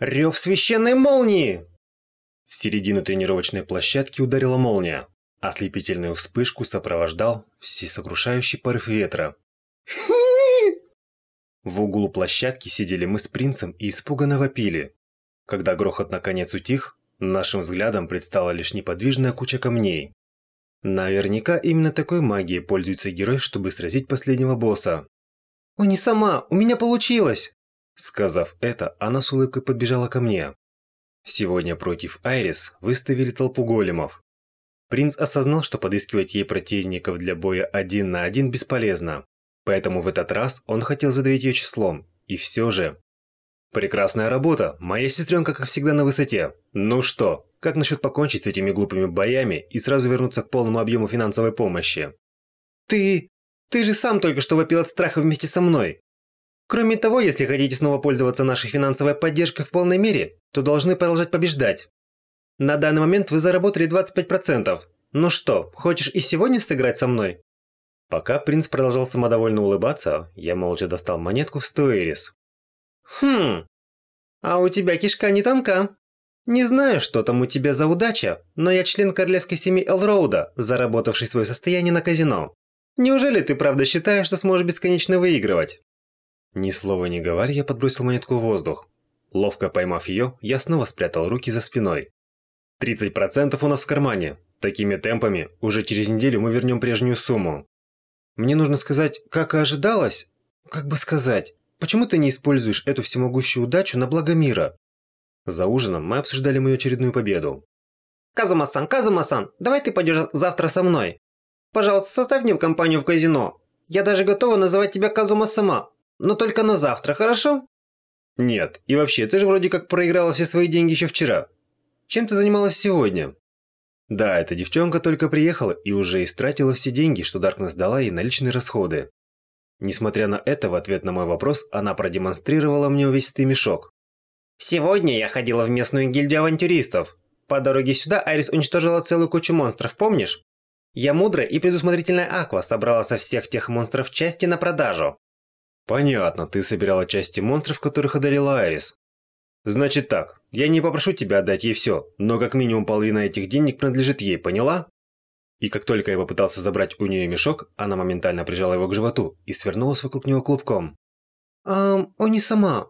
Рев священной молнии! В середину тренировочной площадки ударила молния. Ослепительную вспышку сопровождал всесокрушающий порыв ветра. В углу площадки сидели мы с принцем и испуганно вопили. Когда грохот наконец утих, нашим взглядом предстала лишь неподвижная куча камней. Наверняка именно такой магией пользуется герой, чтобы сразить последнего босса. «О, не сама! У меня получилось!» Сказав это, она с улыбкой подбежала ко мне. Сегодня против Айрис выставили толпу големов. Принц осознал, что подыскивать ей противников для боя один на один бесполезно. Поэтому в этот раз он хотел задавить ее числом. И все же... Прекрасная работа! Моя сестренка, как всегда, на высоте. Ну что, как насчет покончить с этими глупыми боями и сразу вернуться к полному объему финансовой помощи? Ты... ты же сам только что вопил от страха вместе со мной. Кроме того, если хотите снова пользоваться нашей финансовой поддержкой в полной мере, то должны продолжать побеждать. На данный момент вы заработали 25%. Ну что, хочешь и сегодня сыграть со мной? Пока принц продолжал самодовольно улыбаться, я молча достал монетку в 100 эрис. Хм, а у тебя кишка не тонка. Не знаю, что там у тебя за удача, но я член королевской семьи Элроуда, заработавший свое состояние на казино. Неужели ты правда считаешь, что сможешь бесконечно выигрывать? Ни слова не говоря, я подбросил монетку в воздух. Ловко поймав ее, я снова спрятал руки за спиной. 30% у нас в кармане. Такими темпами уже через неделю мы вернем прежнюю сумму. Мне нужно сказать, как и ожидалось. Как бы сказать, почему ты не используешь эту всемогущую удачу на благо мира? За ужином мы обсуждали мою очередную победу. Казума-сан, Казума-сан, давай ты пойдешь завтра со мной. Пожалуйста, составь мне компанию в казино. Я даже готова называть тебя Казума-сама. Но только на завтра, хорошо? Нет, и вообще, ты же вроде как проиграла все свои деньги еще вчера. Чем ты занималась сегодня? Да, эта девчонка только приехала и уже истратила все деньги, что Даркнесс дала ей на личные расходы. Несмотря на это, в ответ на мой вопрос, она продемонстрировала мне увесистый мешок. «Сегодня я ходила в местную гильдию авантюристов. По дороге сюда Айрис уничтожила целую кучу монстров, помнишь? Я мудрая и предусмотрительная Аква собрала со всех тех монстров части на продажу. Понятно, ты собирала части монстров, которых одолела Айрис. Значит так, я не попрошу тебя отдать ей все, но как минимум половина этих денег принадлежит ей, поняла? И как только я попытался забрать у нее мешок, она моментально прижала его к животу и свернулась вокруг него клубком. «Ам, о, не сама.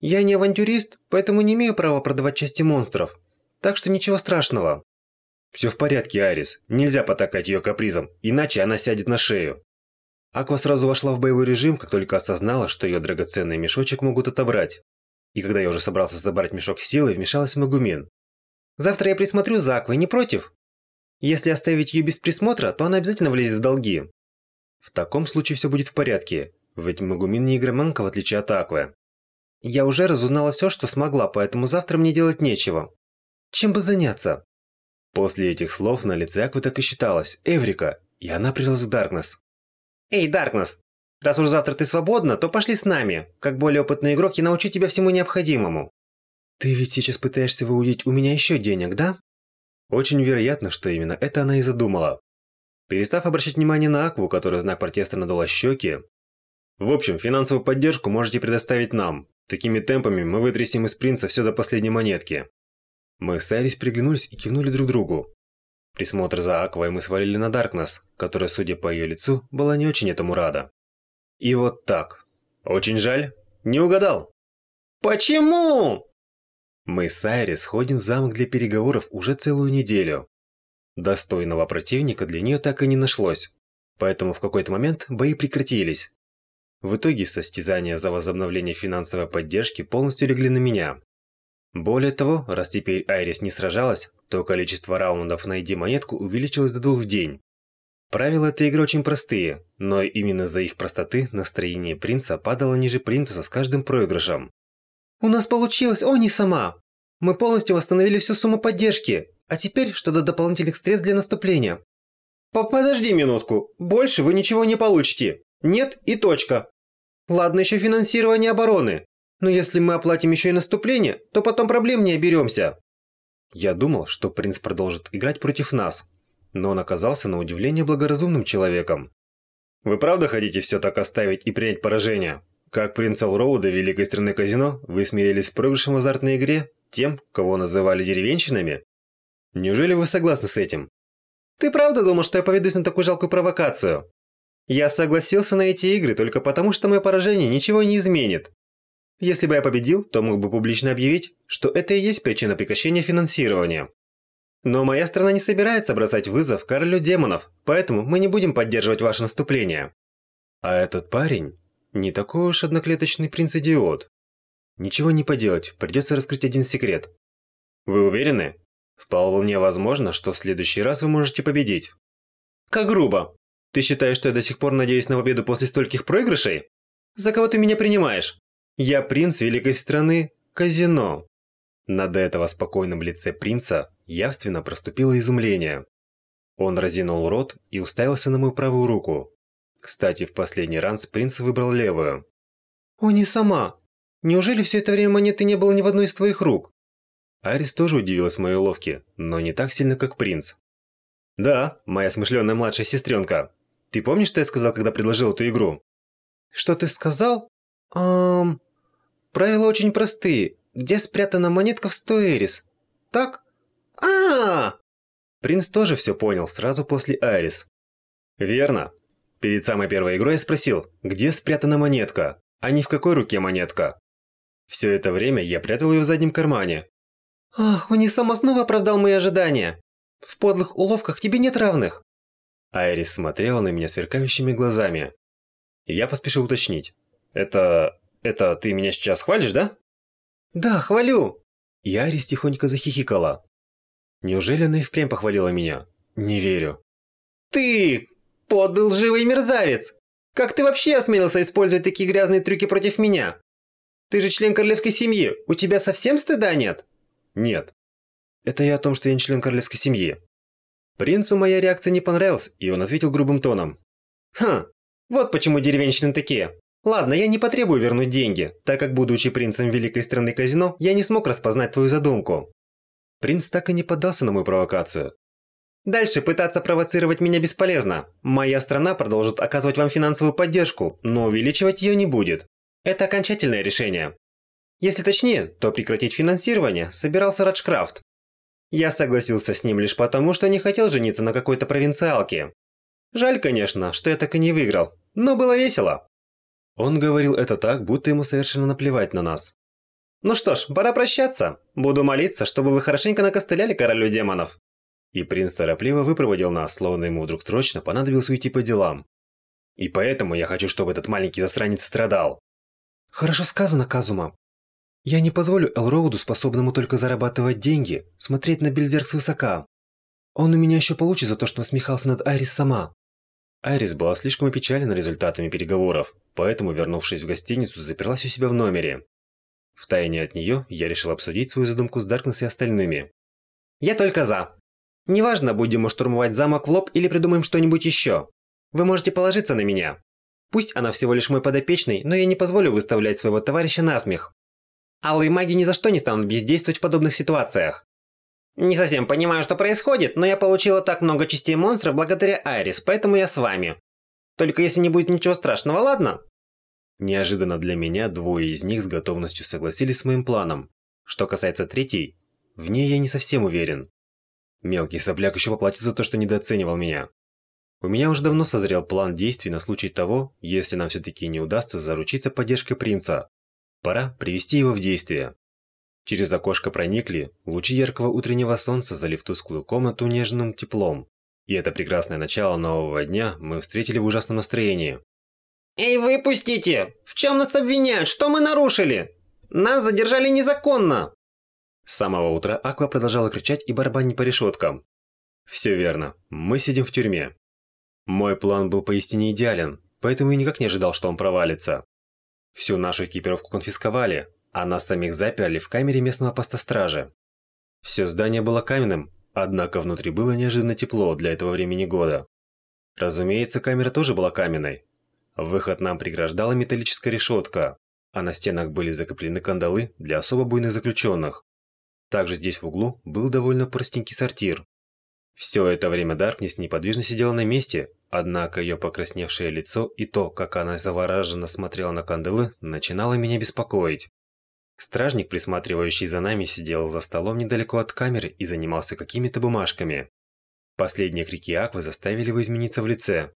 Я не авантюрист, поэтому не имею права продавать части монстров. Так что ничего страшного». «Все в порядке, Арис. Нельзя потакать ее капризом, иначе она сядет на шею. Аква сразу вошла в боевой режим, как только осознала, что ее драгоценный мешочек могут отобрать. И когда я уже собрался забрать мешок силой, вмешалась Магумин. «Завтра я присмотрю за Аквой, не против? Если оставить ее без присмотра, то она обязательно влезет в долги». В таком случае все будет в порядке, ведь Магумин не игроманка, в отличие от Аквы. Я уже разузнала все, что смогла, поэтому завтра мне делать нечего. Чем бы заняться? После этих слов на лице Аквы так и считалось Эврика, и она прилась к Даркнесс. «Эй, Даркнесс, раз уж завтра ты свободна, то пошли с нами. Как более опытный игрок, я научу тебя всему необходимому». «Ты ведь сейчас пытаешься выудить у меня еще денег, да?» Очень вероятно, что именно это она и задумала. Перестав обращать внимание на Акву, которая знак протеста надула щеки. «В общем, финансовую поддержку можете предоставить нам. Такими темпами мы вытрясем из принца все до последней монетки». Мы с Айрис приглянулись и кивнули друг другу. Присмотр за Аквой мы свалили на Даркнесс, которая, судя по ее лицу, была не очень этому рада. И вот так. Очень жаль, не угадал. Почему? Мы с Айрис ходим в замок для переговоров уже целую неделю. Достойного противника для нее так и не нашлось, поэтому в какой-то момент бои прекратились. В итоге состязания за возобновление финансовой поддержки полностью легли на меня. Более того, раз теперь Айрис не сражалась, то количество раундов «Найди монетку» увеличилось до двух в день. Правила этой игры очень простые, но именно из-за их простоты настроение принца падало ниже плинтуса с каждым проигрышем. «У нас получилось, о, не сама! Мы полностью восстановили всю сумму поддержки, а теперь что до дополнительных средств для наступления». «Подожди минутку, больше вы ничего не получите. Нет и точка. Ладно еще финансирование обороны, но если мы оплатим еще и наступление, то потом проблем не оберемся. Я думал, что принц продолжит играть против нас, но он оказался на удивление благоразумным человеком. Вы правда хотите все так оставить и принять поражение? Как принц Алроуда великой страны казино, вы смирились с проигрышем в азартной игре тем, кого называли деревенщинами? Неужели вы согласны с этим? Ты правда думал, что я поведусь на такую жалкую провокацию? Я согласился на эти игры только потому, что мое поражение ничего не изменит. Если бы я победил, то мог бы публично объявить, что это и есть причина прекращения финансирования. Но моя страна не собирается бросать вызов королю демонов, поэтому мы не будем поддерживать ваше наступление. А этот парень не такой уж одноклеточный принц-идиот. Ничего не поделать, придется раскрыть один секрет. Вы уверены? Вполне возможно, что в следующий раз вы можете победить. Как грубо. Ты считаешь, что я до сих пор надеюсь на победу после стольких проигрышей? За кого ты меня принимаешь? Я принц великой страны Казино. На до этого спокойном лице принца явственно проступило изумление. Он разинул рот и уставился на мою правую руку. Кстати, в последний раз принц выбрал левую. «О, не сама! Неужели все это время монеты не было ни в одной из твоих рук?» Арис тоже удивилась моей уловке, но не так сильно, как принц. «Да, моя смышленая младшая сестренка. Ты помнишь, что я сказал, когда предложил эту игру?» «Что ты сказал? Эм... Правила очень простые. Где спрятана монетка в 100 эрис? Так? а, -а, Принц тоже все понял сразу после Айрис. «Верно. Перед самой первой игрой я спросил, где спрятана монетка, а не в какой руке монетка. Все это время я прятал ее в заднем кармане. Ах, он не сама снова оправдал мои ожидания. В подлых уловках тебе нет равных. Айрис смотрела на меня сверкающими глазами. Я поспешил уточнить. Это... это ты меня сейчас хвалишь, да? Да, хвалю. И Айрис тихонько захихикала. Неужели она и впрямь похвалила меня? Не верю. Ты! Подлый лживый мерзавец! Как ты вообще осмелился использовать такие грязные трюки против меня? Ты же член королевской семьи, у тебя совсем стыда нет? Нет. Это я о том, что я не член королевской семьи. Принцу моя реакция не понравилась, и он ответил грубым тоном. Хм, вот почему деревенщины такие. Ладно, я не потребую вернуть деньги, так как, будучи принцем великой страны казино, я не смог распознать твою задумку. Принц так и не поддался на мою провокацию. Дальше пытаться провоцировать меня бесполезно. Моя страна продолжит оказывать вам финансовую поддержку, но увеличивать ее не будет. Это окончательное решение. Если точнее, то прекратить финансирование собирался Раджкрафт. Я согласился с ним лишь потому, что не хотел жениться на какой-то провинциалке. Жаль, конечно, что я так и не выиграл, но было весело. Он говорил это так, будто ему совершенно наплевать на нас. Ну что ж, пора прощаться. Буду молиться, чтобы вы хорошенько накостыляли королю демонов. И принц торопливо выпроводил нас, словно ему вдруг срочно понадобилось уйти по делам. И поэтому я хочу, чтобы этот маленький засранец страдал. Хорошо сказано, Казума. Я не позволю Элроуду, способному только зарабатывать деньги, смотреть на Бельзерк свысока. Он у меня еще получит за то, что насмехался над Айрис сама. Айрис была слишком опечалена результатами переговоров, поэтому, вернувшись в гостиницу, заперлась у себя в номере. Втайне от нее я решил обсудить свою задумку с Даркнесс и остальными. «Я только за. Неважно, будем мы штурмовать замок в лоб или придумаем что-нибудь еще. Вы можете положиться на меня. Пусть она всего лишь мой подопечный, но я не позволю выставлять своего товарища на смех. Алые маги ни за что не станут бездействовать в подобных ситуациях. Не совсем понимаю, что происходит, но я получила так много частей монстра благодаря Айрис, поэтому я с вами. Только если не будет ничего страшного, ладно? Неожиданно для меня двое из них с готовностью согласились с моим планом. Что касается третьей, в ней я не совсем уверен. Мелкий сопляк еще поплатится за то, что недооценивал меня. У меня уже давно созрел план действий на случай того, если нам все-таки не удастся заручиться поддержкой принца. Пора привести его в действие. Через окошко проникли лучи яркого утреннего солнца, залив тусклую комнату нежным теплом. И это прекрасное начало нового дня мы встретили в ужасном настроении. «Эй, выпустите! В чем нас обвиняют? Что мы нарушили? Нас задержали незаконно!» С самого утра Аква продолжала кричать и барабанить по решеткам. Все верно, мы сидим в тюрьме. Мой план был поистине идеален, поэтому я никак не ожидал, что он провалится. Всю нашу экипировку конфисковали, а нас самих заперли в камере местного поста стражи. Все здание было каменным, однако внутри было неожиданно тепло для этого времени года. Разумеется, камера тоже была каменной. Выход нам преграждала металлическая решетка, а на стенах были закреплены кандалы для особо буйных заключенных. Также здесь в углу был довольно простенький сортир. Все это время Даркнесс неподвижно сидела на месте, Однако ее покрасневшее лицо и то, как она завороженно смотрела на кандалы, начинало меня беспокоить. Стражник, присматривающий за нами, сидел за столом недалеко от камеры и занимался какими-то бумажками. Последние крики Аквы заставили его измениться в лице.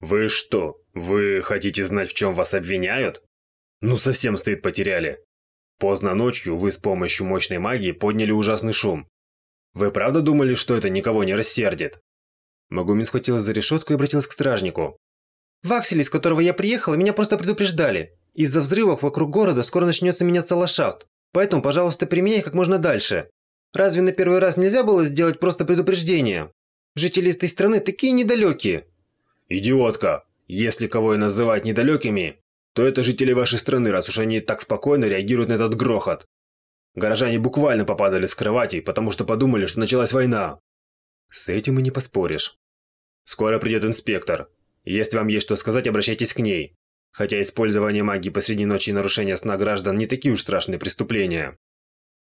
«Вы что, вы хотите знать, в чем вас обвиняют? Ну совсем стыд потеряли. Поздно ночью вы с помощью мощной магии подняли ужасный шум. Вы правда думали, что это никого не рассердит?» Магумин схватилась за решетку и обратилась к стражнику. «Ваксель, из которого я приехала, меня просто предупреждали. Из-за взрывов вокруг города скоро начнется меняться ландшафт, поэтому, пожалуйста, применяй как можно дальше. Разве на первый раз нельзя было сделать просто предупреждение? Жители этой страны такие недалекие». «Идиотка! Если кого и называть недалекими, то это жители вашей страны, раз уж они так спокойно реагируют на этот грохот. Горожане буквально попадали с кроватей, потому что подумали, что началась война. С этим и не поспоришь. Скоро придет инспектор. Если вам есть что сказать, обращайтесь к ней. Хотя использование магии посреди ночи и нарушение сна граждан не такие уж страшные преступления.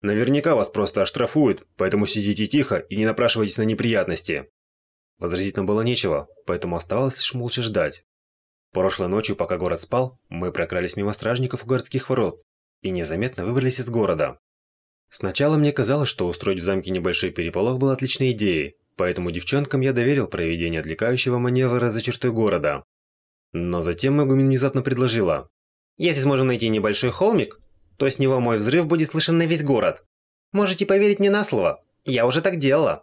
Наверняка вас просто оштрафуют, поэтому сидите тихо и не напрашивайтесь на неприятности. Возразить нам было нечего, поэтому оставалось лишь молча ждать. Прошлой ночью, пока город спал, мы прокрались мимо стражников у городских ворот и незаметно выбрались из города. Сначала мне казалось, что устроить в замке небольшой переполох было отличной идеей, поэтому девчонкам я доверил проведение отвлекающего маневра за чертой города. Но затем Магумин внезапно предложила. «Если сможем найти небольшой холмик, то с него мой взрыв будет слышен на весь город. Можете поверить мне на слово, я уже так делала».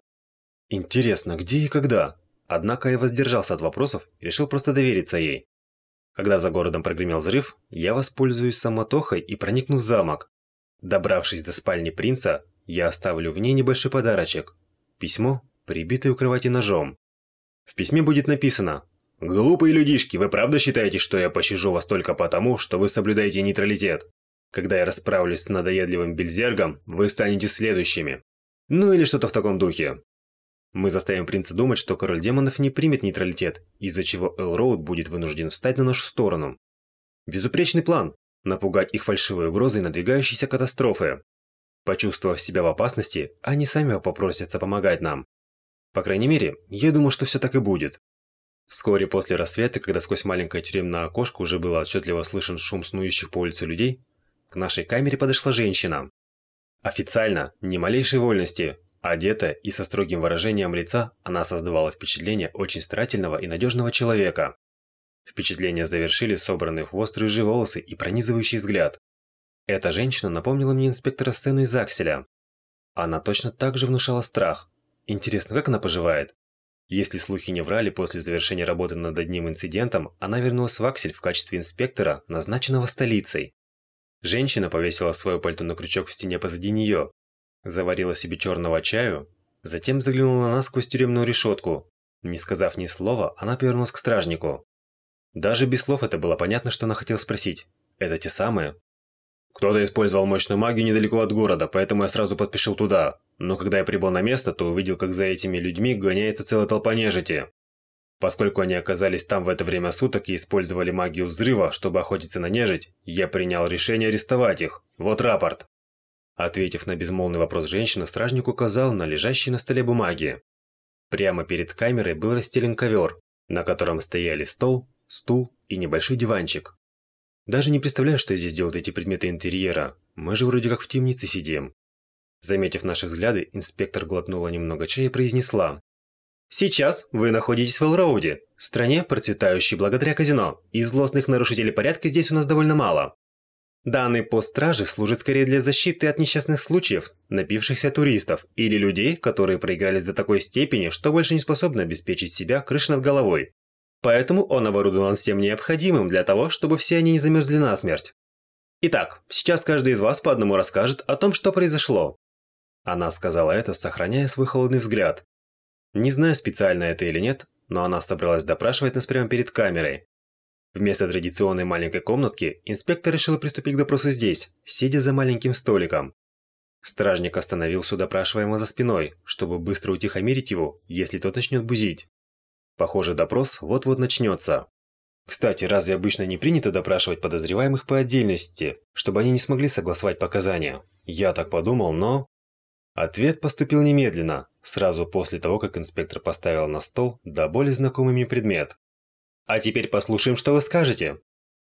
Интересно, где и когда? Однако я воздержался от вопросов и решил просто довериться ей. Когда за городом прогремел взрыв, я воспользуюсь самотохой и проникну в замок. Добравшись до спальни принца, я оставлю в ней небольшой подарочек. Письмо, прибитое у кровати ножом. В письме будет написано «Глупые людишки, вы правда считаете, что я пощажу вас только потому, что вы соблюдаете нейтралитет? Когда я расправлюсь с надоедливым бельзергом, вы станете следующими». Ну или что-то в таком духе. Мы заставим принца думать, что король демонов не примет нейтралитет, из-за чего Элроуд будет вынужден встать на нашу сторону. Безупречный план – напугать их фальшивой угрозой надвигающейся катастрофы. Почувствовав себя в опасности, они сами попросятся помогать нам. По крайней мере, я думаю, что все так и будет. Вскоре после рассвета, когда сквозь маленькое тюремное окошко уже было отчетливо слышен шум снующих по улице людей, к нашей камере подошла женщина. Официально, ни малейшей вольности, Одетая и со строгим выражением лица, она создавала впечатление очень старательного и надежного человека. Впечатление завершили собранные в хвост рыжие волосы и пронизывающий взгляд. Эта женщина напомнила мне инспектора сцену из Акселя. Она точно так же внушала страх. Интересно, как она поживает? Если слухи не врали, после завершения работы над одним инцидентом, она вернулась в Аксель в качестве инспектора, назначенного столицей. Женщина повесила свое пальто на крючок в стене позади нее, заварила себе черного чаю, затем заглянула на нас сквозь тюремную решетку. Не сказав ни слова, она повернулась к стражнику. Даже без слов это было понятно, что она хотела спросить. Это те самые? Кто-то использовал мощную магию недалеко от города, поэтому я сразу подпишил туда. Но когда я прибыл на место, то увидел, как за этими людьми гоняется целая толпа нежити. Поскольку они оказались там в это время суток и использовали магию взрыва, чтобы охотиться на нежить, я принял решение арестовать их. Вот рапорт. Ответив на безмолвный вопрос женщины, стражник указал на лежащие на столе бумаги. Прямо перед камерой был расстелен ковер, на котором стояли стол, стул и небольшой диванчик. Даже не представляю, что здесь делают эти предметы интерьера. Мы же вроде как в темнице сидим. Заметив наши взгляды, инспектор глотнула немного чая и произнесла. «Сейчас вы находитесь в Элроуде, стране, процветающей благодаря казино, и злостных нарушителей порядка здесь у нас довольно мало. Данный пост стражи служит скорее для защиты от несчастных случаев, напившихся туристов или людей, которые проигрались до такой степени, что больше не способны обеспечить себя крышей над головой. Поэтому он оборудован всем необходимым для того, чтобы все они не замерзли насмерть. Итак, сейчас каждый из вас по одному расскажет о том, что произошло. Она сказала это, сохраняя свой холодный взгляд. Не знаю, специально это или нет, но она собралась допрашивать нас прямо перед камерой, Вместо традиционной маленькой комнатки инспектор решил приступить к допросу здесь, сидя за маленьким столиком. Стражник остановился допрашиваемого за спиной, чтобы быстро утихомирить его, если тот начнет бузить. Похоже, допрос вот-вот начнется. Кстати, разве обычно не принято допрашивать подозреваемых по отдельности, чтобы они не смогли согласовать показания? Я так подумал, но... Ответ поступил немедленно. Сразу после того, как инспектор поставил на стол до более знакомыми предмет. А теперь послушаем, что вы скажете.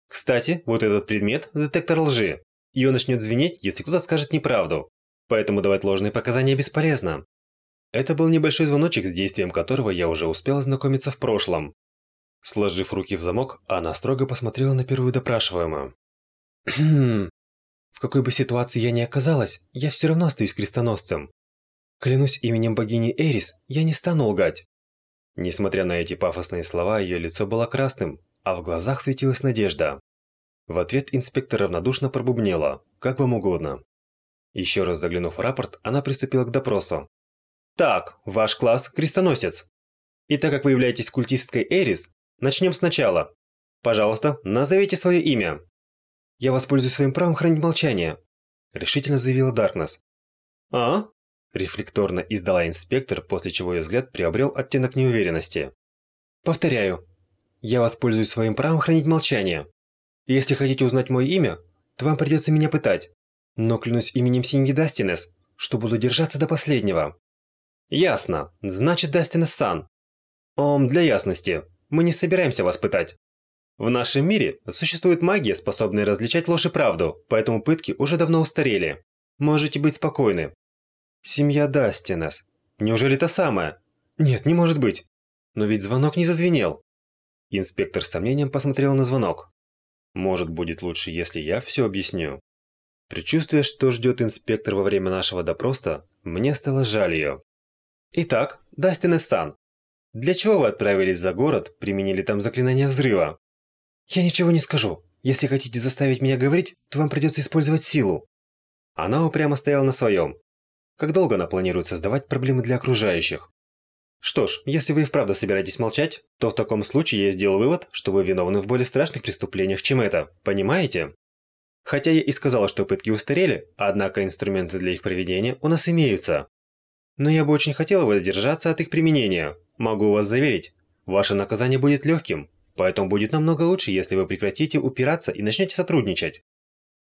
Кстати, вот этот предмет – детектор лжи. И он начнет звенеть, если кто-то скажет неправду. Поэтому давать ложные показания бесполезно. Это был небольшой звоночек, с действием которого я уже успел ознакомиться в прошлом. Сложив руки в замок, она строго посмотрела на первую допрашиваемую. «Хм... В какой бы ситуации я ни оказалась, я все равно остаюсь крестоносцем. Клянусь именем богини Эрис, я не стану лгать. Несмотря на эти пафосные слова, ее лицо было красным, а в глазах светилась надежда. В ответ инспектор равнодушно пробубнела, как вам угодно. Еще раз заглянув в рапорт, она приступила к допросу. «Так, ваш класс – крестоносец. И так как вы являетесь культисткой Эрис, начнем сначала. Пожалуйста, назовите свое имя». «Я воспользуюсь своим правом хранить молчание», – решительно заявила Даркнесс. «А? Рефлекторно издала инспектор, после чего ее взгляд приобрел оттенок неуверенности. «Повторяю, я воспользуюсь своим правом хранить молчание. Если хотите узнать мое имя, то вам придется меня пытать. Но клянусь именем Синьги Дастинес, что буду держаться до последнего». «Ясно. Значит, Дастинес-сан. Ом, для ясности, мы не собираемся вас пытать. В нашем мире существует магия, способная различать ложь и правду, поэтому пытки уже давно устарели. Можете быть спокойны, Семья Дастинес. Неужели та самая? Нет, не может быть. Но ведь звонок не зазвенел. Инспектор с сомнением посмотрел на звонок. Может, будет лучше, если я все объясню. Предчувствуя, что ждет инспектор во время нашего допроса, мне стало жаль ее. Итак, Дастинес-сан, для чего вы отправились за город, применили там заклинание взрыва? Я ничего не скажу. Если хотите заставить меня говорить, то вам придется использовать силу. Она упрямо стояла на своем. Как долго она планирует создавать проблемы для окружающих? Что ж, если вы и вправду собираетесь молчать, то в таком случае я сделал вывод, что вы виновны в более страшных преступлениях, чем это. Понимаете? Хотя я и сказала, что пытки устарели, однако инструменты для их проведения у нас имеются. Но я бы очень хотела воздержаться от их применения. Могу вас заверить, ваше наказание будет легким, поэтому будет намного лучше, если вы прекратите упираться и начнете сотрудничать.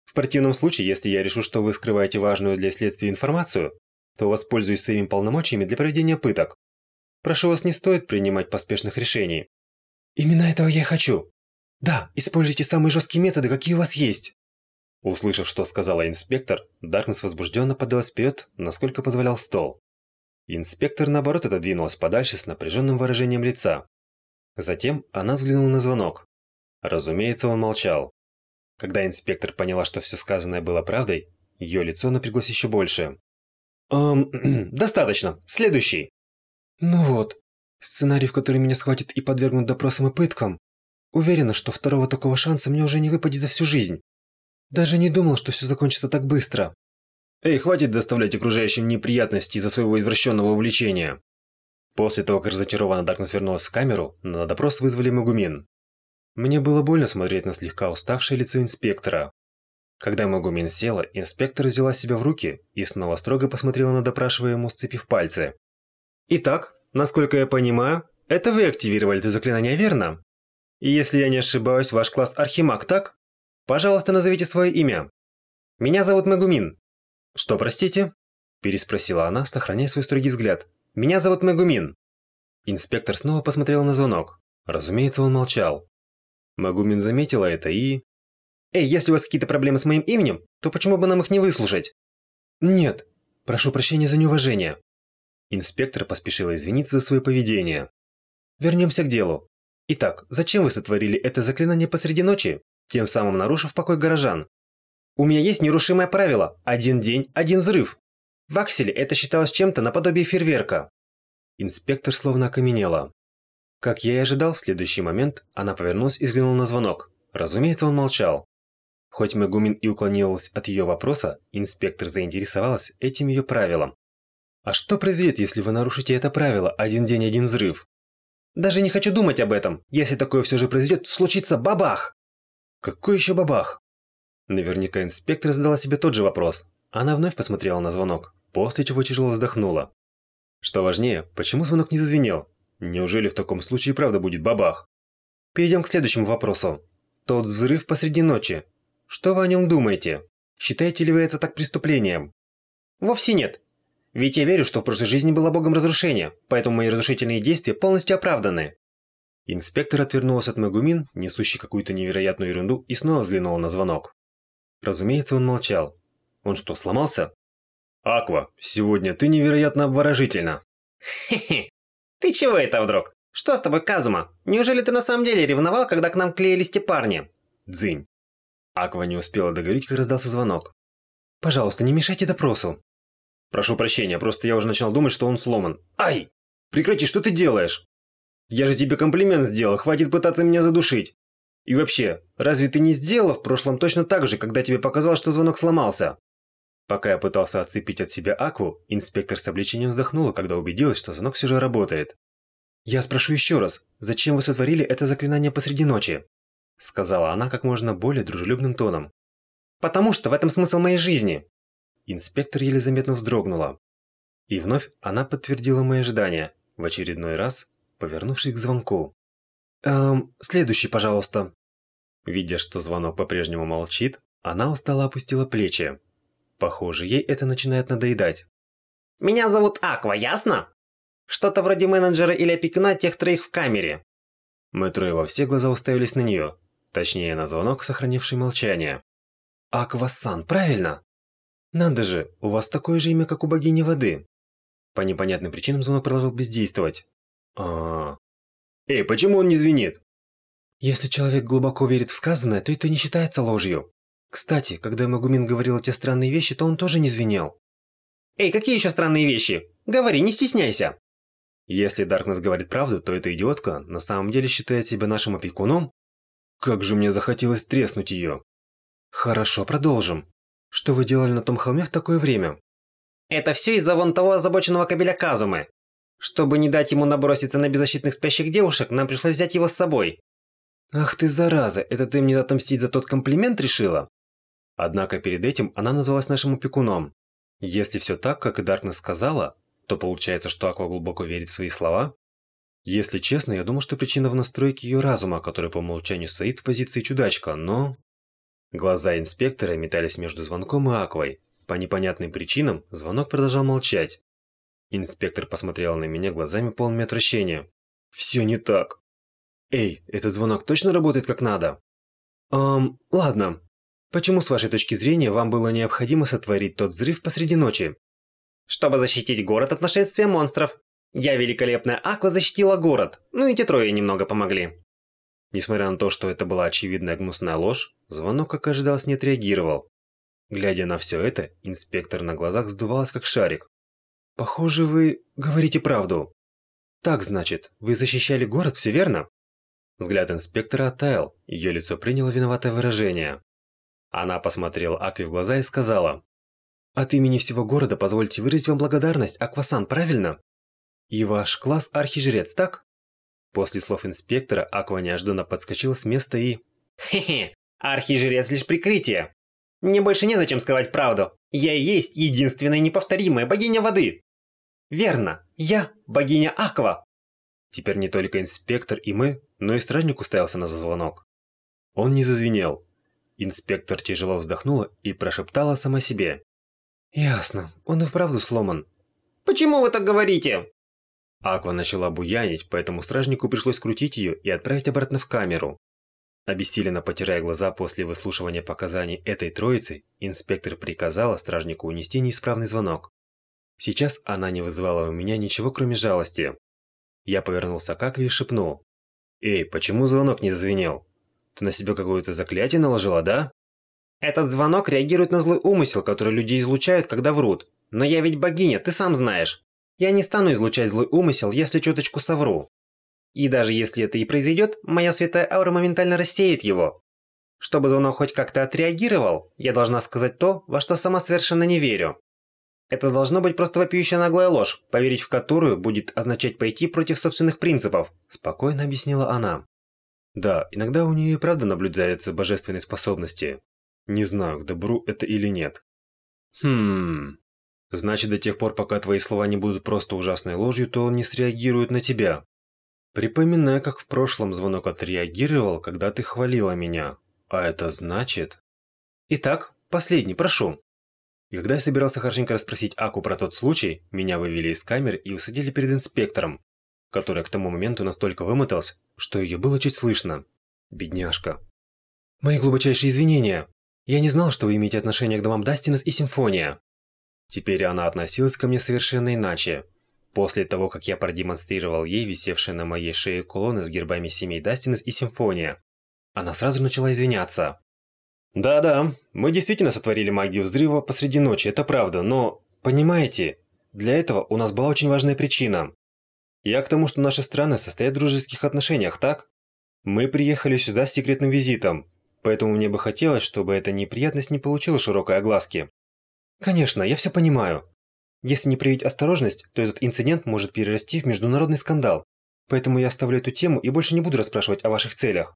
В противном случае, если я решу, что вы скрываете важную для следствия информацию, то воспользуюсь своими полномочиями для проведения пыток. Прошу вас, не стоит принимать поспешных решений. Именно этого я хочу. Да, используйте самые жесткие методы, какие у вас есть. Услышав, что сказала инспектор, Даркнесс возбужденно подалась вперед, насколько позволял стол. Инспектор, наоборот, отодвинулась подальше с напряженным выражением лица. Затем она взглянула на звонок. Разумеется, он молчал. Когда инспектор поняла, что все сказанное было правдой, ее лицо напряглось еще больше. «Эм, достаточно. Следующий». «Ну вот. Сценарий, в который меня схватят и подвергнут допросам и пыткам. Уверена, что второго такого шанса мне уже не выпадет за всю жизнь. Даже не думал, что все закончится так быстро». «Эй, хватит доставлять окружающим неприятности из-за своего извращенного увлечения». После того, как разочарованно Даркнесс вернулась в камеру, на допрос вызвали Магумин. Мне было больно смотреть на слегка уставшее лицо инспектора. Когда Магумин села, инспектор взяла себя в руки и снова строго посмотрела на допрашиваемую, сцепив пальцы. «Итак, насколько я понимаю, это вы активировали это заклинание, верно? И если я не ошибаюсь, ваш класс Архимаг, так? Пожалуйста, назовите свое имя. Меня зовут Магумин». «Что, простите?» – переспросила она, сохраняя свой строгий взгляд. «Меня зовут Магумин». Инспектор снова посмотрел на звонок. Разумеется, он молчал. Магумин заметила это и... «Эй, если у вас какие-то проблемы с моим именем, то почему бы нам их не выслушать?» «Нет. Прошу прощения за неуважение». Инспектор поспешила извиниться за свое поведение. Вернемся к делу. Итак, зачем вы сотворили это заклинание посреди ночи, тем самым нарушив покой горожан? У меня есть нерушимое правило – один день, один взрыв. В Акселе это считалось чем-то наподобие фейерверка. Инспектор словно окаменела. Как я и ожидал, в следующий момент она повернулась и взглянула на звонок. Разумеется, он молчал. Хоть Мегумин и уклонилась от ее вопроса, инспектор заинтересовалась этим ее правилом. А что произойдет, если вы нарушите это правило «один день, один взрыв»? Даже не хочу думать об этом. Если такое все же произойдет, случится бабах! Какой еще бабах? Наверняка инспектор задала себе тот же вопрос. Она вновь посмотрела на звонок, после чего тяжело вздохнула. Что важнее, почему звонок не зазвенел? Неужели в таком случае правда будет бабах? Перейдем к следующему вопросу. Тот взрыв посреди ночи. Что вы о нем думаете? Считаете ли вы это так преступлением? Вовсе нет. Ведь я верю, что в прошлой жизни была богом разрушения, поэтому мои разрушительные действия полностью оправданы. Инспектор отвернулся от Магумин, несущий какую-то невероятную ерунду, и снова взглянул на звонок. Разумеется, он молчал. Он что, сломался? «Аква, сегодня ты невероятно обворожительна!» «Хе-хе! Ты чего это вдруг? Что с тобой, Казума? Неужели ты на самом деле ревновал, когда к нам клеились те парни?» Дзынь. Аква не успела договорить, как раздался звонок. «Пожалуйста, не мешайте допросу». «Прошу прощения, просто я уже начал думать, что он сломан». «Ай! Прекрати, что ты делаешь? Я же тебе комплимент сделал, хватит пытаться меня задушить. И вообще, разве ты не сделала в прошлом точно так же, когда тебе показалось, что звонок сломался?» Пока я пытался отцепить от себя Акву, инспектор с облегчением вздохнула, когда убедилась, что звонок все же работает. «Я спрошу еще раз, зачем вы сотворили это заклинание посреди ночи?» Сказала она как можно более дружелюбным тоном. «Потому что в этом смысл моей жизни!» Инспектор еле заметно вздрогнула. И вновь она подтвердила мои ожидания, в очередной раз повернувшись к звонку. «Эм, следующий, пожалуйста». Видя, что звонок по-прежнему молчит, она устало опустила плечи. Похоже, ей это начинает надоедать. «Меня зовут Аква, ясно? Что-то вроде менеджера или опекуна тех троих в камере». Мы трое во все глаза уставились на нее, точнее на звонок, сохранивший молчание. «Аква-сан, правильно? Надо же, у вас такое же имя, как у богини воды». По непонятным причинам звонок продолжил бездействовать. а, -а, -а. Эй, почему он не звенит? Если человек глубоко верит в сказанное, то это не считается ложью. Кстати, когда Магумин говорил эти странные вещи, то он тоже не звенел. Эй, какие еще странные вещи? Говори, не стесняйся. Если Даркнесс говорит правду, то эта идиотка на самом деле считает себя нашим опекуном? Как же мне захотелось треснуть ее. Хорошо, продолжим. Что вы делали на том холме в такое время? Это все из-за вон того озабоченного кабеля Казумы. Чтобы не дать ему наброситься на беззащитных спящих девушек, нам пришлось взять его с собой. Ах ты зараза, это ты мне отомстить за тот комплимент решила? Однако перед этим она называлась нашим опекуном. Если все так, как и Даркнесс сказала, то получается, что Аква глубоко верит в свои слова? Если честно, я думал, что причина в настройке ее разума, который по умолчанию стоит в позиции чудачка, но... Глаза инспектора метались между звонком и Аквой. По непонятным причинам звонок продолжал молчать. Инспектор посмотрел на меня глазами полными отвращения. Все не так. Эй, этот звонок точно работает как надо? Эм, ладно. Почему, с вашей точки зрения, вам было необходимо сотворить тот взрыв посреди ночи? Чтобы защитить город от нашествия монстров. Я, великолепная Аква, защитила город. Ну и те трое немного помогли. Несмотря на то, что это была очевидная гнусная ложь, звонок, как ожидалось, не отреагировал. Глядя на все это, инспектор на глазах сдувалась как шарик. «Похоже, вы говорите правду. Так, значит, вы защищали город, все верно?» Взгляд инспектора оттаял, ее лицо приняло виноватое выражение. Она посмотрела Акви в глаза и сказала, «От имени всего города позвольте выразить вам благодарность, Аквасан, правильно? И ваш класс архижрец, так?» После слов инспектора Аква неожиданно подскочила с места и... «Хе-хе, архижрец лишь прикрытие. Мне больше незачем сказать правду. Я и есть единственная неповторимая богиня воды. Верно, я богиня Аква. Теперь не только инспектор и мы, но и стражник уставился на звонок. Он не зазвенел. Инспектор тяжело вздохнула и прошептала сама себе. «Ясно, он и вправду сломан». «Почему вы так говорите?» Аква начала буянить, поэтому стражнику пришлось крутить ее и отправить обратно в камеру. Обессиленно потирая глаза после выслушивания показаний этой троицы, инспектор приказала стражнику унести неисправный звонок. Сейчас она не вызывала у меня ничего, кроме жалости. Я повернулся к Акве и шепнул. «Эй, почему звонок не зазвенел? Ты на себя какое-то заклятие наложила, да?» «Этот звонок реагирует на злой умысел, который люди излучают, когда врут. Но я ведь богиня, ты сам знаешь. Я не стану излучать злой умысел, если чуточку совру. И даже если это и произойдет, моя святая аура моментально рассеет его. Чтобы звонок хоть как-то отреагировал, я должна сказать то, во что сама совершенно не верю. Это должно быть просто вопиющая наглая ложь, поверить в которую будет означать пойти против собственных принципов», – спокойно объяснила она. «Да, иногда у нее и правда наблюдаются божественные способности. Не знаю, к добру это или нет». «Хм... Значит, до тех пор, пока твои слова не будут просто ужасной ложью, то он не среагирует на тебя. Припоминаю, как в прошлом звонок отреагировал, когда ты хвалила меня. А это значит... Итак, последний, прошу. И когда я собирался хорошенько расспросить Аку про тот случай, меня вывели из камеры и усадили перед инспектором, которая к тому моменту настолько вымоталась, что ее было чуть слышно. Бедняжка. Мои глубочайшие извинения. Я не знал, что вы имеете отношение к домам Дастинес и Симфония. Теперь она относилась ко мне совершенно иначе. После того, как я продемонстрировал ей висевшие на моей шее кулоны с гербами семей Дастинес и Симфония, она сразу начала извиняться. Да-да, мы действительно сотворили магию взрыва посреди ночи, это правда, но... Понимаете, для этого у нас была очень важная причина. Я к тому, что наши страны состоят в дружеских отношениях, так? Мы приехали сюда с секретным визитом, поэтому мне бы хотелось, чтобы эта неприятность не получила широкой огласки. Конечно, я все понимаю. Если не проявить осторожность, то этот инцидент может перерасти в международный скандал. Поэтому я оставлю эту тему и больше не буду расспрашивать о ваших целях.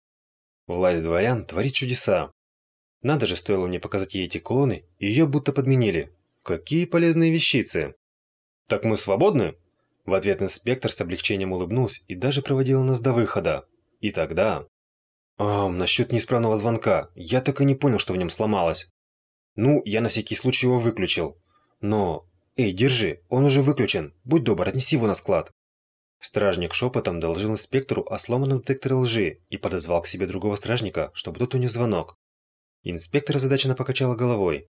Власть дворян творит чудеса. Надо же, стоило мне показать ей эти кулоны, ее будто подменили. Какие полезные вещицы. Так мы свободны? В ответ инспектор с облегчением улыбнулся и даже проводил нас до выхода. И тогда... А, насчет неисправного звонка. Я так и не понял, что в нем сломалось. Ну, я на всякий случай его выключил. Но... Эй, держи, он уже выключен. Будь добр, отнеси его на склад. Стражник шепотом доложил инспектору о сломанном детекторе лжи и подозвал к себе другого стражника, чтобы тот унес звонок. Инспектор озадаченно покачала головой.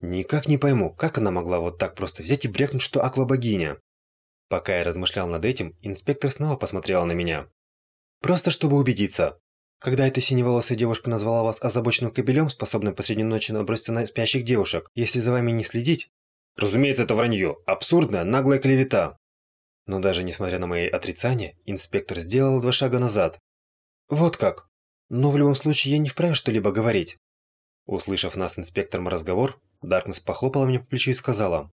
Никак не пойму, как она могла вот так просто взять и брякнуть, что Аква богиня. Пока я размышлял над этим, инспектор снова посмотрела на меня. Просто чтобы убедиться. Когда эта синеволосая девушка назвала вас озабоченным кобелем, способным посреди ночи наброситься на спящих девушек, если за вами не следить... Разумеется, это вранье. Абсурдная, наглая клевета. Но даже несмотря на мои отрицания, инспектор сделал два шага назад. Вот как. Но в любом случае я не вправе что-либо говорить. Услышав нас инспектором разговор, Даркнесс похлопала мне по плечу и сказала.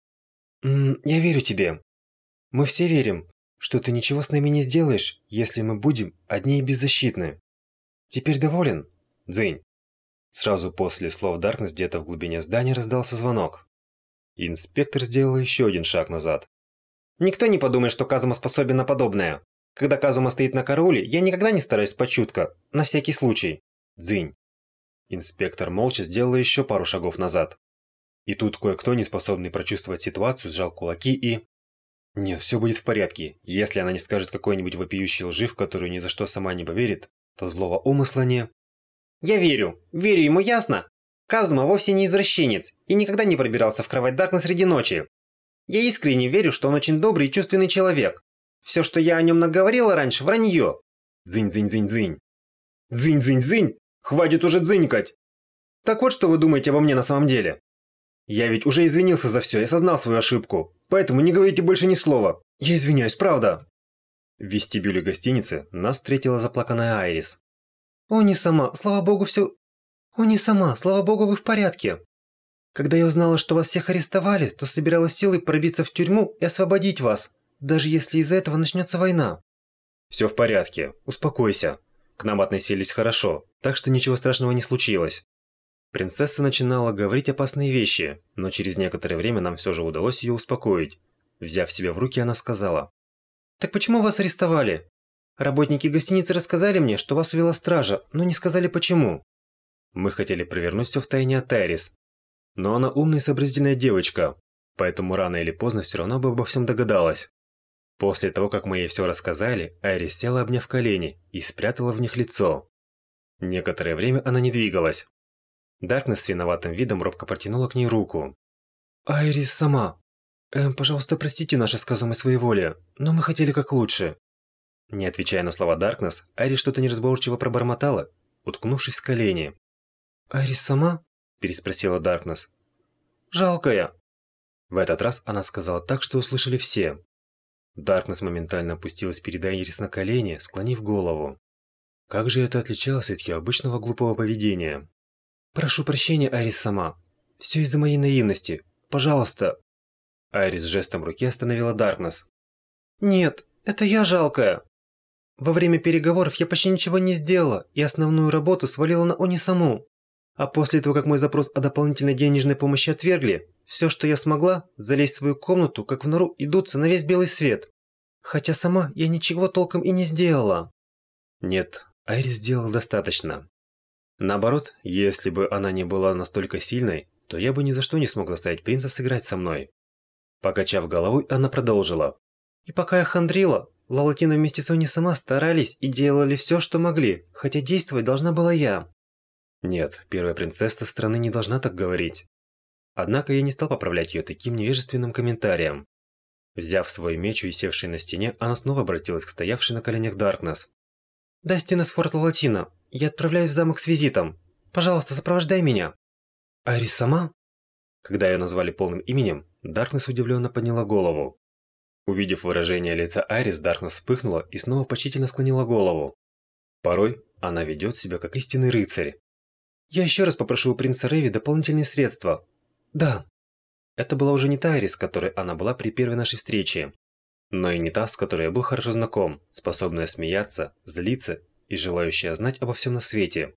«М -м, «Я верю тебе. Мы все верим, что ты ничего с нами не сделаешь, если мы будем одни и беззащитны. Теперь доволен?» «Дзынь». Сразу после слов Даркнесс где-то в глубине здания раздался звонок. Инспектор сделал еще один шаг назад. «Никто не подумает, что Казума способен на подобное. Когда Казума стоит на карауле, я никогда не стараюсь почутко, на всякий случай. Дзынь. Инспектор молча сделал еще пару шагов назад. И тут кое-кто, не способный прочувствовать ситуацию, сжал кулаки и... Нет, все будет в порядке. Если она не скажет какой-нибудь вопиющий лжи, в которую ни за что сама не поверит, то злого умысла не... Я верю. Верю ему, ясно? Казума вовсе не извращенец и никогда не пробирался в кровать Даркна среди ночи. Я искренне верю, что он очень добрый и чувственный человек. Все, что я о нем наговорила раньше, вранье. Дзынь-дзынь-дзынь-дзынь. Дзынь-дзынь-дзынь! Хватит уже дзынькать! Так вот, что вы думаете обо мне на самом деле. Я ведь уже извинился за все, я осознал свою ошибку. Поэтому не говорите больше ни слова. Я извиняюсь, правда. В вестибюле гостиницы нас встретила заплаканная Айрис. «О, не сама, слава богу, все...» «О, не сама, слава богу, вы в порядке!» «Когда я узнала, что вас всех арестовали, то собиралась силой пробиться в тюрьму и освободить вас, даже если из-за этого начнется война». «Все в порядке, успокойся. К нам относились хорошо, так что ничего страшного не случилось. Принцесса начинала говорить опасные вещи, но через некоторое время нам все же удалось ее успокоить. Взяв себя в руки, она сказала. «Так почему вас арестовали? Работники гостиницы рассказали мне, что вас увела стража, но не сказали почему». Мы хотели провернуть все в тайне от Тайрис. Но она умная и сообразительная девочка, поэтому рано или поздно все равно бы обо всем догадалась. После того, как мы ей все рассказали, Айрис села, обняв колени, и спрятала в них лицо. Некоторое время она не двигалась. Даркнесс с виноватым видом робко протянула к ней руку. «Айрис сама. Эм, пожалуйста, простите наше сказанное своеволие, но мы хотели как лучше». Не отвечая на слова Даркнесс, Айрис что-то неразборчиво пробормотала, уткнувшись в колени. «Айрис сама?» – переспросила Даркнесс. «Жалкая». В этот раз она сказала так, что услышали все. Даркнесс моментально опустилась перед Айрис на колени, склонив голову. Как же это отличалось от ее обычного глупого поведения? «Прошу прощения, Айрис сама. Все из-за моей наивности. Пожалуйста!» Айрис жестом руки остановила Даркнесс. «Нет, это я жалкая. Во время переговоров я почти ничего не сделала и основную работу свалила на Они саму. А после того, как мой запрос о дополнительной денежной помощи отвергли, все, что я смогла, залезть в свою комнату, как в нору, и дуться на весь белый свет. Хотя сама я ничего толком и не сделала. Нет, Айрис сделала достаточно. Наоборот, если бы она не была настолько сильной, то я бы ни за что не смог заставить принца сыграть со мной. Покачав головой, она продолжила. И пока я хандрила, Лалатина вместе с Они сама старались и делали все, что могли, хотя действовать должна была я. Нет, первая принцесса страны не должна так говорить. Однако я не стал поправлять ее таким невежественным комментарием. Взяв свой меч, висевший на стене, она снова обратилась к стоявшей на коленях Даркнесс. «Дастина с Форт Лалатина, я отправляюсь в замок с визитом. Пожалуйста, сопровождай меня». «Айрис сама?» Когда ее назвали полным именем, Даркнесс удивленно подняла голову. Увидев выражение лица Айрис, Даркнесс вспыхнула и снова почтительно склонила голову. Порой она ведет себя как истинный рыцарь. «Я еще раз попрошу у принца Рэви дополнительные средства». «Да». Это была уже не та Айрис, с которой она была при первой нашей встрече, но и не та, с которой я был хорошо знаком, способная смеяться, злиться и желающая знать обо всем на свете.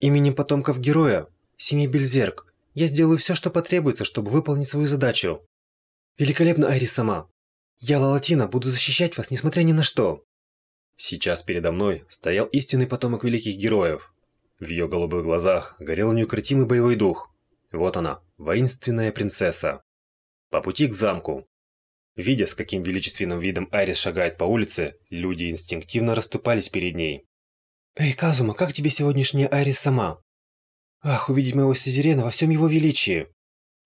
«Именем потомков героя, семьи Бельзерк, я сделаю все, что потребуется, чтобы выполнить свою задачу». «Великолепно, Айрис сама!» Я, Лалатина, буду защищать вас, несмотря ни на что. Сейчас передо мной стоял истинный потомок великих героев. В ее голубых глазах горел неукротимый боевой дух. Вот она, воинственная принцесса. По пути к замку. Видя, с каким величественным видом Айрис шагает по улице, люди инстинктивно расступались перед ней. «Эй, Казума, как тебе сегодняшняя Айрис сама?» «Ах, увидеть моего сюзерена во всем его величии!»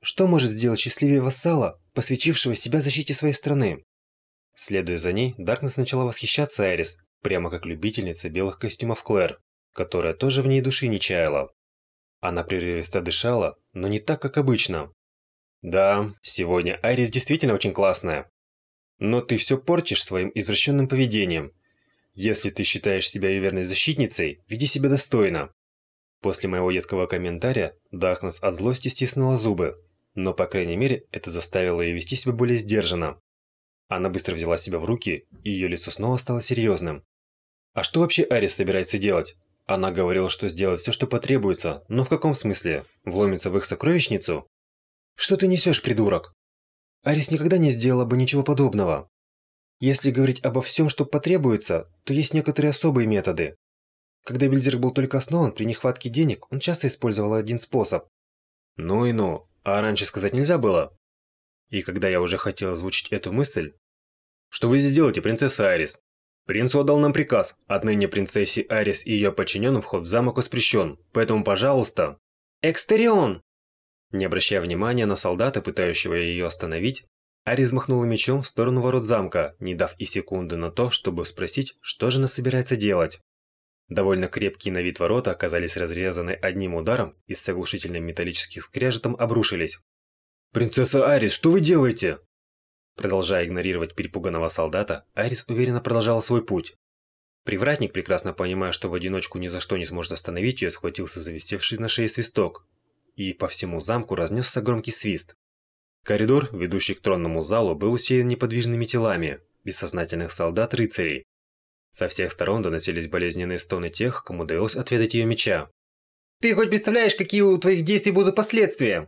Что может сделать счастливее вассала, посвятившего себя защите своей страны? Следуя за ней, Даркнесс начала восхищаться Айрис, прямо как любительница белых костюмов Клэр, которая тоже в ней души не чаяла. Она прерывисто дышала, но не так, как обычно. Да, сегодня Айрис действительно очень классная. Но ты все портишь своим извращенным поведением. Если ты считаешь себя верной защитницей, веди себя достойно. После моего едкого комментария Даркнесс от злости стиснула зубы, но, по крайней мере, это заставило ее вести себя более сдержанно. Она быстро взяла себя в руки, и ее лицо снова стало серьезным. А что вообще Арис собирается делать? Она говорила, что сделает все, что потребуется, но в каком смысле? Вломится в их сокровищницу? Что ты несешь, придурок? Арис никогда не сделала бы ничего подобного. Если говорить обо всем, что потребуется, то есть некоторые особые методы. Когда Бельзерк был только основан, при нехватке денег, он часто использовал один способ. Ну и ну, а раньше сказать нельзя было? И когда я уже хотел озвучить эту мысль... Что вы здесь делаете, принцесса Арис? Принц отдал нам приказ. Отныне принцессе Арис и ее подчиненным вход в замок воспрещен. Поэтому, пожалуйста... Экстерион! Не обращая внимания на солдата, пытающего ее остановить, Арис махнула мечом в сторону ворот замка, не дав и секунды на то, чтобы спросить, что же она собирается делать. Довольно крепкие на вид ворота оказались разрезаны одним ударом и с оглушительным металлическим скрежетом обрушились. «Принцесса Арис, что вы делаете?» Продолжая игнорировать перепуганного солдата, Арис уверенно продолжала свой путь. Привратник, прекрасно понимая, что в одиночку ни за что не сможет остановить ее, схватился за висевший на шее свисток. И по всему замку разнесся громкий свист. Коридор, ведущий к тронному залу, был усеян неподвижными телами, бессознательных солдат-рыцарей, со всех сторон доносились болезненные стоны тех, кому довелось отведать ее меча. «Ты хоть представляешь, какие у твоих действий будут последствия?»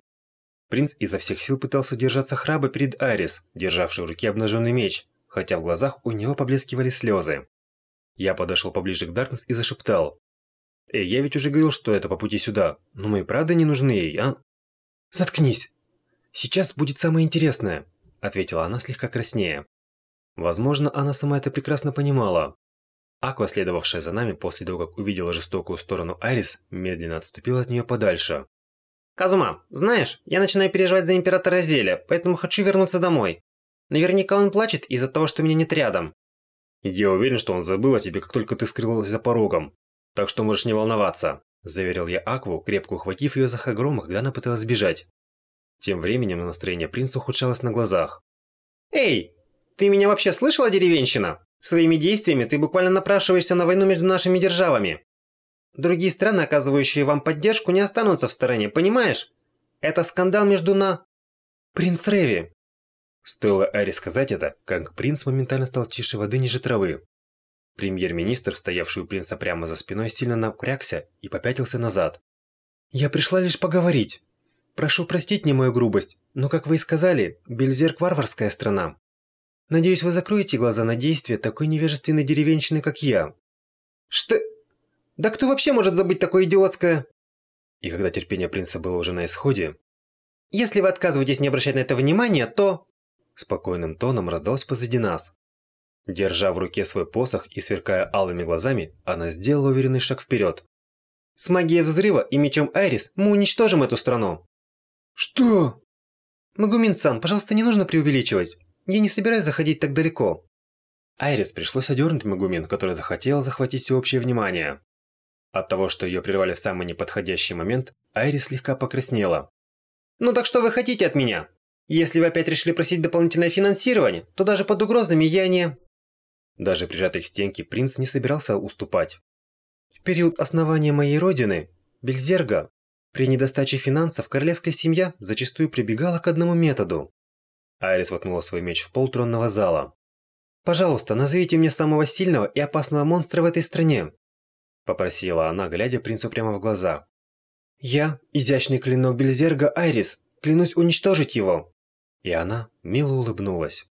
Принц изо всех сил пытался держаться храбро перед Арис, державший в руке обнаженный меч, хотя в глазах у него поблескивали слезы. Я подошел поближе к Даркнесс и зашептал. «Эй, я ведь уже говорил, что это по пути сюда, но мы и правда не нужны ей, а?» «Заткнись! Сейчас будет самое интересное», — ответила она слегка краснее. Возможно, она сама это прекрасно понимала, Аква, следовавшая за нами после того, как увидела жестокую сторону Айрис, медленно отступила от нее подальше. «Казума, знаешь, я начинаю переживать за Императора Зеля, поэтому хочу вернуться домой. Наверняка он плачет из-за того, что меня нет рядом». «Я уверен, что он забыл о тебе, как только ты скрылась за порогом. Так что можешь не волноваться», – заверил я Акву, крепко ухватив ее за хагрома, когда она пыталась сбежать. Тем временем настроение принца ухудшалось на глазах. «Эй, ты меня вообще слышала, деревенщина?» Своими действиями ты буквально напрашиваешься на войну между нашими державами. Другие страны, оказывающие вам поддержку, не останутся в стороне, понимаешь? Это скандал между на... Принц Реви. Стоило Ари сказать это, как принц моментально стал тише воды ниже травы. Премьер-министр, стоявший у принца прямо за спиной, сильно напрягся и попятился назад. «Я пришла лишь поговорить. Прошу простить мне мою грубость, но, как вы и сказали, Бельзерк – варварская страна. Надеюсь, вы закроете глаза на действия такой невежественной деревенщины, как я. Что? Да кто вообще может забыть такое идиотское? И когда терпение принца было уже на исходе, Если вы отказываетесь не обращать на это внимания, то...» Спокойным тоном раздалось позади нас. Держа в руке свой посох и сверкая алыми глазами, она сделала уверенный шаг вперед. «С магией взрыва и мечом Айрис мы уничтожим эту страну!» «Что?» «Магумин-сан, пожалуйста, не нужно преувеличивать. Я не собираюсь заходить так далеко». Айрис пришлось одернуть Магумин, который захотел захватить всеобщее внимание. От того, что ее прервали в самый неподходящий момент, Айрис слегка покраснела. «Ну так что вы хотите от меня? Если вы опять решили просить дополнительное финансирование, то даже под угрозами я не...» Даже прижатый к стенке принц не собирался уступать. В период основания моей родины, Бельзерга, при недостаче финансов королевская семья зачастую прибегала к одному методу. Айрис воткнула свой меч в пол тронного зала. «Пожалуйста, назовите мне самого сильного и опасного монстра в этой стране», попросила она, глядя принцу прямо в глаза. «Я, изящный клинок Бельзерга Айрис, клянусь уничтожить его!» И она мило улыбнулась.